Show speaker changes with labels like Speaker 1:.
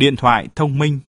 Speaker 1: điện thoại thông minh.